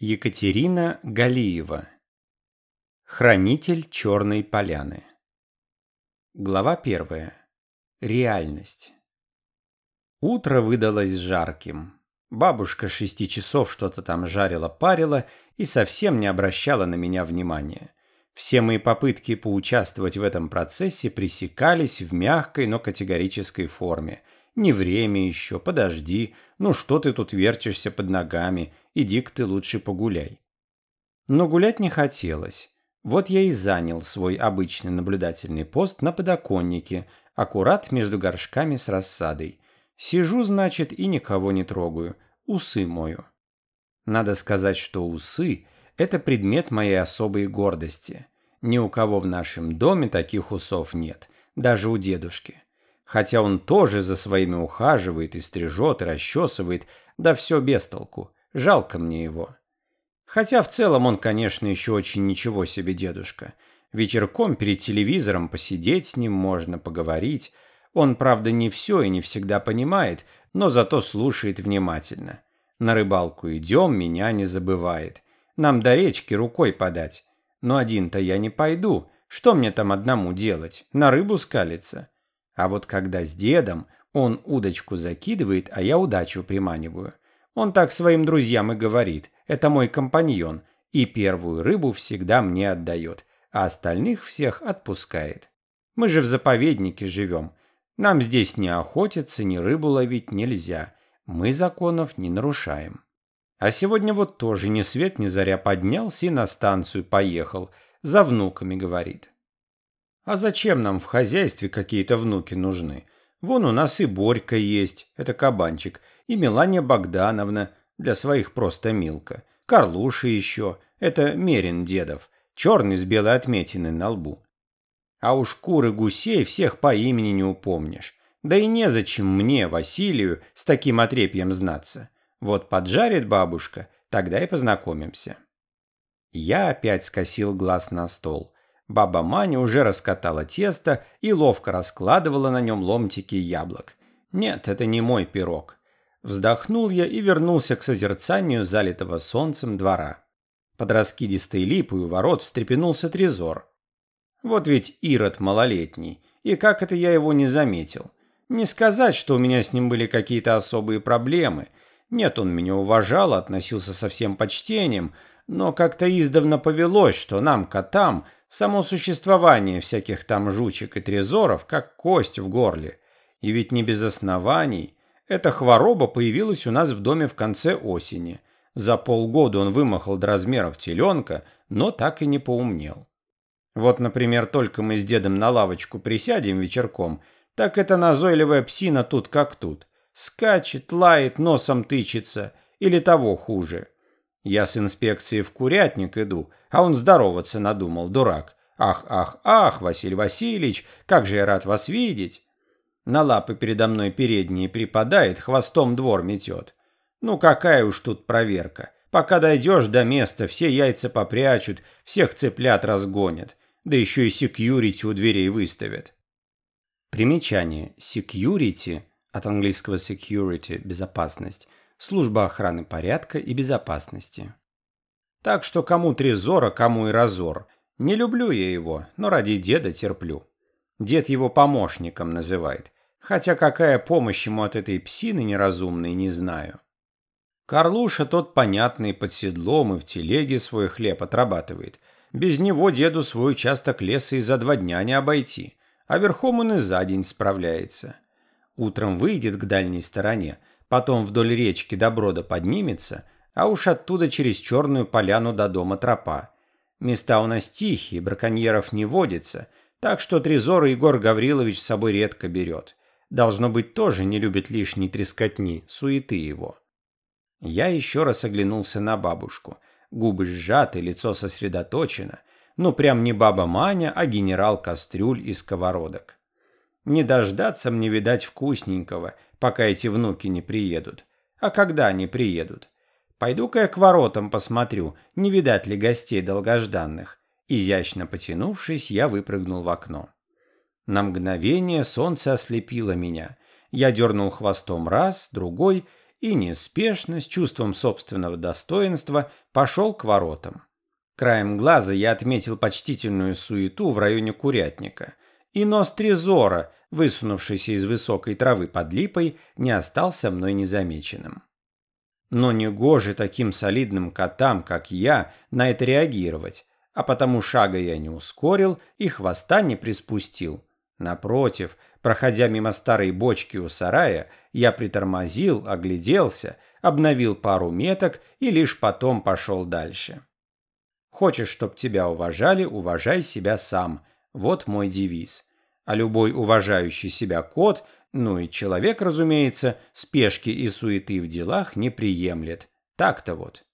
Екатерина Галиева Хранитель Черной Поляны Глава первая. Реальность Утро выдалось жарким. Бабушка шести часов что-то там жарила-парила и совсем не обращала на меня внимания. Все мои попытки поучаствовать в этом процессе пресекались в мягкой, но категорической форме. Не время еще, подожди, ну что ты тут вертишься под ногами, иди-ка ты лучше погуляй. Но гулять не хотелось. Вот я и занял свой обычный наблюдательный пост на подоконнике, аккурат между горшками с рассадой. Сижу, значит, и никого не трогаю, усы мою. Надо сказать, что усы – это предмет моей особой гордости. Ни у кого в нашем доме таких усов нет, даже у дедушки. Хотя он тоже за своими ухаживает и стрижет, и расчесывает, да все без толку. Жалко мне его. Хотя в целом он, конечно, еще очень ничего себе дедушка. Вечерком перед телевизором посидеть с ним можно, поговорить. Он, правда, не все и не всегда понимает, но зато слушает внимательно. На рыбалку идем, меня не забывает. Нам до речки рукой подать. Но один-то я не пойду. Что мне там одному делать? На рыбу скалиться? А вот когда с дедом, он удочку закидывает, а я удачу приманиваю. Он так своим друзьям и говорит. Это мой компаньон. И первую рыбу всегда мне отдает, а остальных всех отпускает. Мы же в заповеднике живем. Нам здесь ни охотиться, ни рыбу ловить нельзя. Мы законов не нарушаем. А сегодня вот тоже ни свет ни заря поднялся и на станцию поехал. За внуками говорит. А зачем нам в хозяйстве какие-то внуки нужны? Вон у нас и Борька есть, это кабанчик, и Мелания Богдановна, для своих просто Милка. Карлуша еще, это Мерин дедов, черный с белой отметиной на лбу. А уж куры гусей всех по имени не упомнишь. Да и незачем мне, Василию, с таким отрепьем знаться. Вот поджарит бабушка, тогда и познакомимся. Я опять скосил глаз на стол. Баба Маня уже раскатала тесто и ловко раскладывала на нем ломтики яблок. Нет, это не мой пирог. Вздохнул я и вернулся к созерцанию залитого солнцем двора. Под раскидистой липой у ворот встрепенулся трезор. Вот ведь Ирод малолетний, и как это я его не заметил. Не сказать, что у меня с ним были какие-то особые проблемы. Нет, он меня уважал, относился со всем почтением, но как-то издавна повелось, что нам, котам, само существование всяких там жучек и трезоров, как кость в горле. И ведь не без оснований. Эта хвороба появилась у нас в доме в конце осени. За полгода он вымахал до размеров теленка, но так и не поумнел. Вот, например, только мы с дедом на лавочку присядем вечерком, так эта назойливая псина тут как тут. Скачет, лает, носом тычется, или того хуже. Я с инспекции в курятник иду, а он здороваться надумал, дурак. Ах, ах, ах, Василий Васильевич, как же я рад вас видеть. На лапы передо мной передние припадает, хвостом двор метет. Ну какая уж тут проверка. Пока дойдешь до места, все яйца попрячут, всех цыплят разгонят. Да еще и секьюрити у дверей выставят. Примечание. Security, от английского security – безопасность, служба охраны порядка и безопасности. Так что кому трезора, кому и разор. Не люблю я его, но ради деда терплю. Дед его помощником называет. Хотя какая помощь ему от этой псины неразумной, не знаю. Карлуша тот понятный под седлом и в телеге свой хлеб отрабатывает. Без него деду свой участок леса и за два дня не обойти, а верхом он и за день справляется. Утром выйдет к дальней стороне, потом вдоль речки до брода поднимется, а уж оттуда через черную поляну до дома тропа. Места у нас тихие, браконьеров не водится, так что Трезор Егор Гаврилович с собой редко берет. Должно быть, тоже не любит лишней трескотни, суеты его. Я еще раз оглянулся на бабушку. Губы сжаты, лицо сосредоточено. Ну, прям не баба Маня, а генерал Кастрюль и сковородок. Не дождаться мне, видать, вкусненького, пока эти внуки не приедут. А когда они приедут? Пойду-ка я к воротам посмотрю, не видать ли гостей долгожданных. Изящно потянувшись, я выпрыгнул в окно. На мгновение солнце ослепило меня. Я дернул хвостом раз, другой, и неспешно, с чувством собственного достоинства, пошел к воротам. Краем глаза я отметил почтительную суету в районе курятника, и нос Трезора, высунувшийся из высокой травы под липой, не остался мной незамеченным. Но не гоже таким солидным котам, как я, на это реагировать, а потому шага я не ускорил и хвоста не приспустил. Напротив, проходя мимо старой бочки у сарая, я притормозил, огляделся, обновил пару меток и лишь потом пошел дальше. Хочешь, чтоб тебя уважали, уважай себя сам. Вот мой девиз. А любой уважающий себя кот, ну и человек, разумеется, спешки и суеты в делах не приемлет. Так-то вот.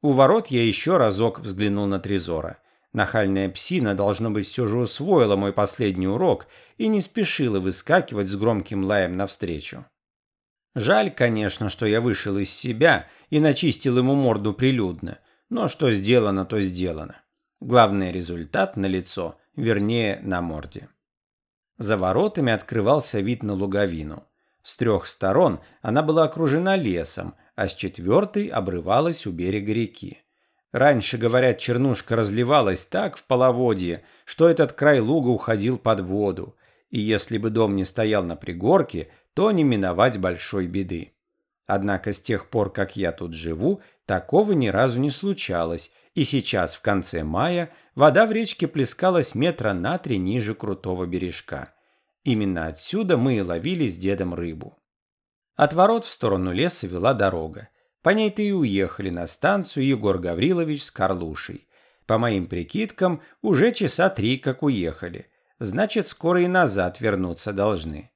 У ворот я еще разок взглянул на Трезора – Нахальная псина, должно быть, все же усвоила мой последний урок и не спешила выскакивать с громким лаем навстречу. Жаль, конечно, что я вышел из себя и начистил ему морду прилюдно, но что сделано, то сделано. Главный результат на лицо, вернее, на морде. За воротами открывался вид на луговину. С трех сторон она была окружена лесом, а с четвертой обрывалась у берега реки. Раньше, говорят, чернушка разливалась так в половодье, что этот край луга уходил под воду, и если бы дом не стоял на пригорке, то не миновать большой беды. Однако с тех пор, как я тут живу, такого ни разу не случалось, и сейчас, в конце мая, вода в речке плескалась метра на три ниже крутого бережка. Именно отсюда мы и ловили с дедом рыбу. От ворот в сторону леса вела дорога. По ней-то и уехали на станцию Егор Гаврилович с Карлушей. По моим прикидкам, уже часа три как уехали. Значит, скоро и назад вернуться должны.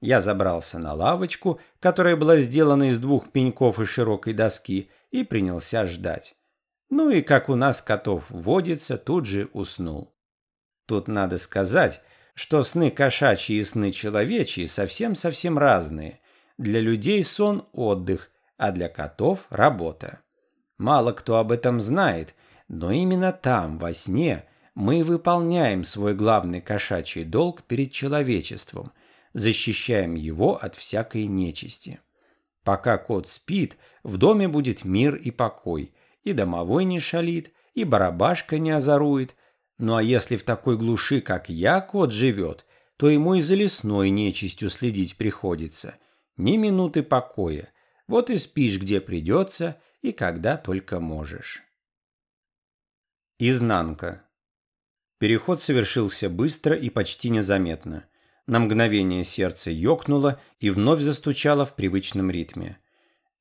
Я забрался на лавочку, которая была сделана из двух пеньков и широкой доски, и принялся ждать. Ну и как у нас котов водится, тут же уснул. Тут надо сказать, что сны кошачьи и сны человечьи совсем-совсем разные. Для людей сон – отдых, а для котов – работа. Мало кто об этом знает, но именно там, во сне, мы выполняем свой главный кошачий долг перед человечеством, защищаем его от всякой нечисти. Пока кот спит, в доме будет мир и покой, и домовой не шалит, и барабашка не озорует. Ну а если в такой глуши, как я, кот живет, то ему и за лесной нечистью следить приходится. Ни минуты покоя, вот и спишь, где придется и когда только можешь. Изнанка. Переход совершился быстро и почти незаметно. На мгновение сердце ёкнуло и вновь застучало в привычном ритме.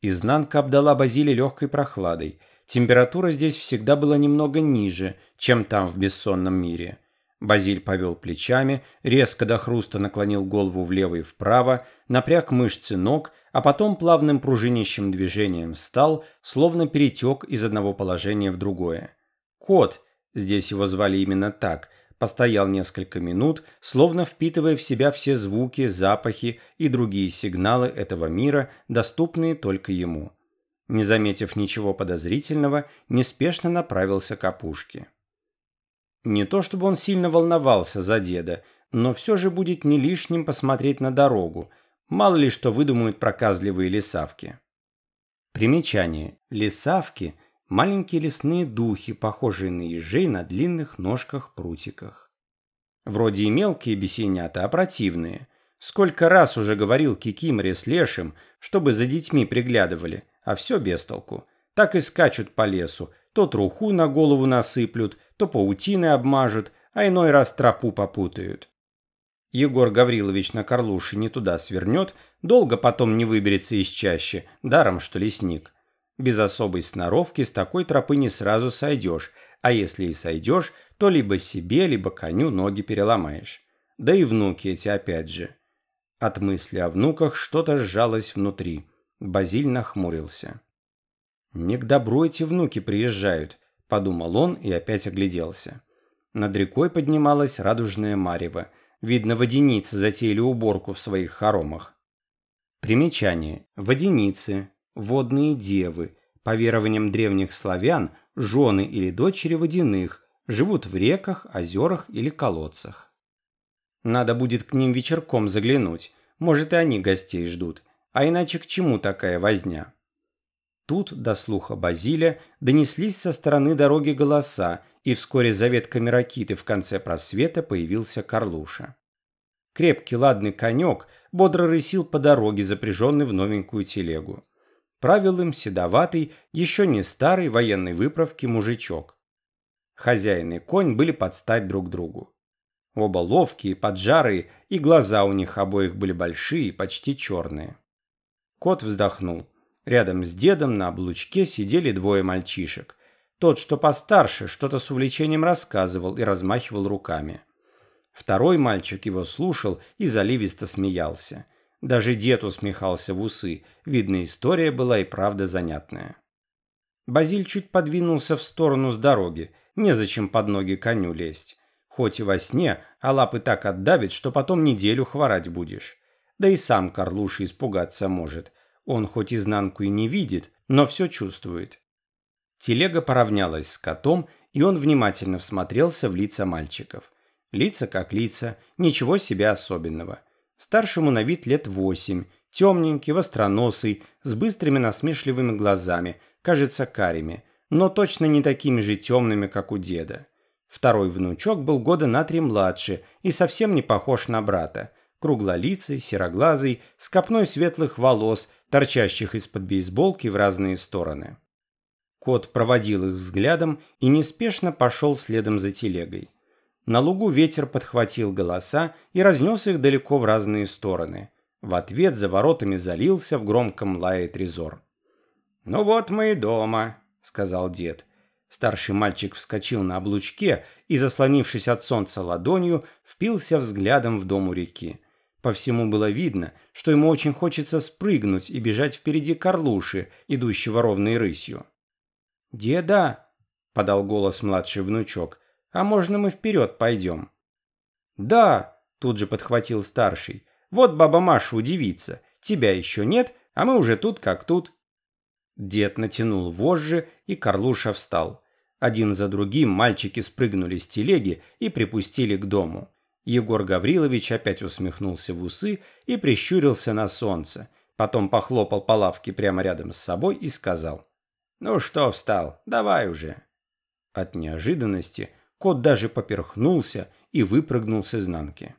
Изнанка обдала Базиле легкой прохладой. Температура здесь всегда была немного ниже, чем там в бессонном мире. Базиль повел плечами, резко до хруста наклонил голову влево и вправо, напряг мышцы ног, а потом плавным пружинящим движением встал, словно перетек из одного положения в другое. Кот, здесь его звали именно так, постоял несколько минут, словно впитывая в себя все звуки, запахи и другие сигналы этого мира, доступные только ему. Не заметив ничего подозрительного, неспешно направился к опушке. Не то чтобы он сильно волновался за деда, но все же будет не лишним посмотреть на дорогу. Мало ли что выдумают проказливые лесавки. Примечание. Лесавки – маленькие лесные духи, похожие на ежей на длинных ножках-прутиках. Вроде и мелкие бесенята, а противные. Сколько раз уже говорил Кикиморе с Лешим, чтобы за детьми приглядывали, а все без толку. Так и скачут по лесу, то труху на голову насыплют, то паутины обмажут, а иной раз тропу попутают. Егор Гаврилович на Карлуши не туда свернет, долго потом не выберется из чащи, даром что лесник. Без особой сноровки с такой тропы не сразу сойдешь, а если и сойдешь, то либо себе, либо коню ноги переломаешь. Да и внуки эти опять же. От мысли о внуках что-то сжалось внутри. Базиль нахмурился. «Не к добру эти внуки приезжают», – подумал он и опять огляделся. Над рекой поднималась радужная марево. Видно, водяницы затеяли уборку в своих хоромах. Примечание. Водяницы, водные девы, по верованиям древних славян, жены или дочери водяных, живут в реках, озерах или колодцах. Надо будет к ним вечерком заглянуть, может и они гостей ждут, А иначе к чему такая возня? Тут до слуха Базиля донеслись со стороны дороги голоса, и вскоре за ветками ракиты в конце просвета появился Карлуша. Крепкий ладный конек бодро рысил по дороге, запряженный в новенькую телегу. Правил им седоватый, еще не старый военной выправки мужичок. Хозяин и конь были под стать друг другу. Оба ловкие, поджарые, и глаза у них обоих были большие, почти черные. Кот вздохнул. Рядом с дедом на облучке сидели двое мальчишек. Тот, что постарше, что-то с увлечением рассказывал и размахивал руками. Второй мальчик его слушал и заливисто смеялся. Даже дед усмехался в усы. Видно, история была и правда занятная. Базиль чуть подвинулся в сторону с дороги. Незачем под ноги коню лезть. Хоть и во сне, а лапы так отдавит, что потом неделю хворать будешь. Да и сам Карлуша испугаться может – он хоть изнанку и не видит, но все чувствует. Телега поравнялась с котом, и он внимательно всмотрелся в лица мальчиков. Лица как лица, ничего себе особенного. Старшему на вид лет восемь, темненький, востроносый, с быстрыми насмешливыми глазами, кажется карими, но точно не такими же темными, как у деда. Второй внучок был года на три младше и совсем не похож на брата. Круглолицый, сероглазый, с копной светлых волос, торчащих из-под бейсболки в разные стороны. Кот проводил их взглядом и неспешно пошел следом за телегой. На лугу ветер подхватил голоса и разнес их далеко в разные стороны. В ответ за воротами залился в громком лае трезор. «Ну вот мы и дома», — сказал дед. Старший мальчик вскочил на облучке и, заслонившись от солнца ладонью, впился взглядом в дом у реки. По всему было видно, что ему очень хочется спрыгнуть и бежать впереди Карлуши, идущего ровной рысью. «Деда!» – подал голос младший внучок. «А можно мы вперед пойдем?» «Да!» – тут же подхватил старший. «Вот баба Маша удивится. Тебя еще нет, а мы уже тут как тут». Дед натянул вожжи, и Карлуша встал. Один за другим мальчики спрыгнули с телеги и припустили к дому. Егор Гаврилович опять усмехнулся в усы и прищурился на солнце. Потом похлопал по лавке прямо рядом с собой и сказал. «Ну что встал? Давай уже». От неожиданности кот даже поперхнулся и выпрыгнул с изнанки.